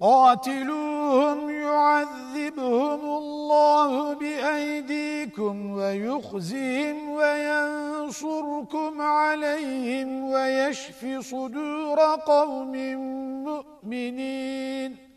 قاتلوهم يعذبهم الله بأيديكم ويخزهم وينصركم عليهم ويشف صدور قوم مؤمنين.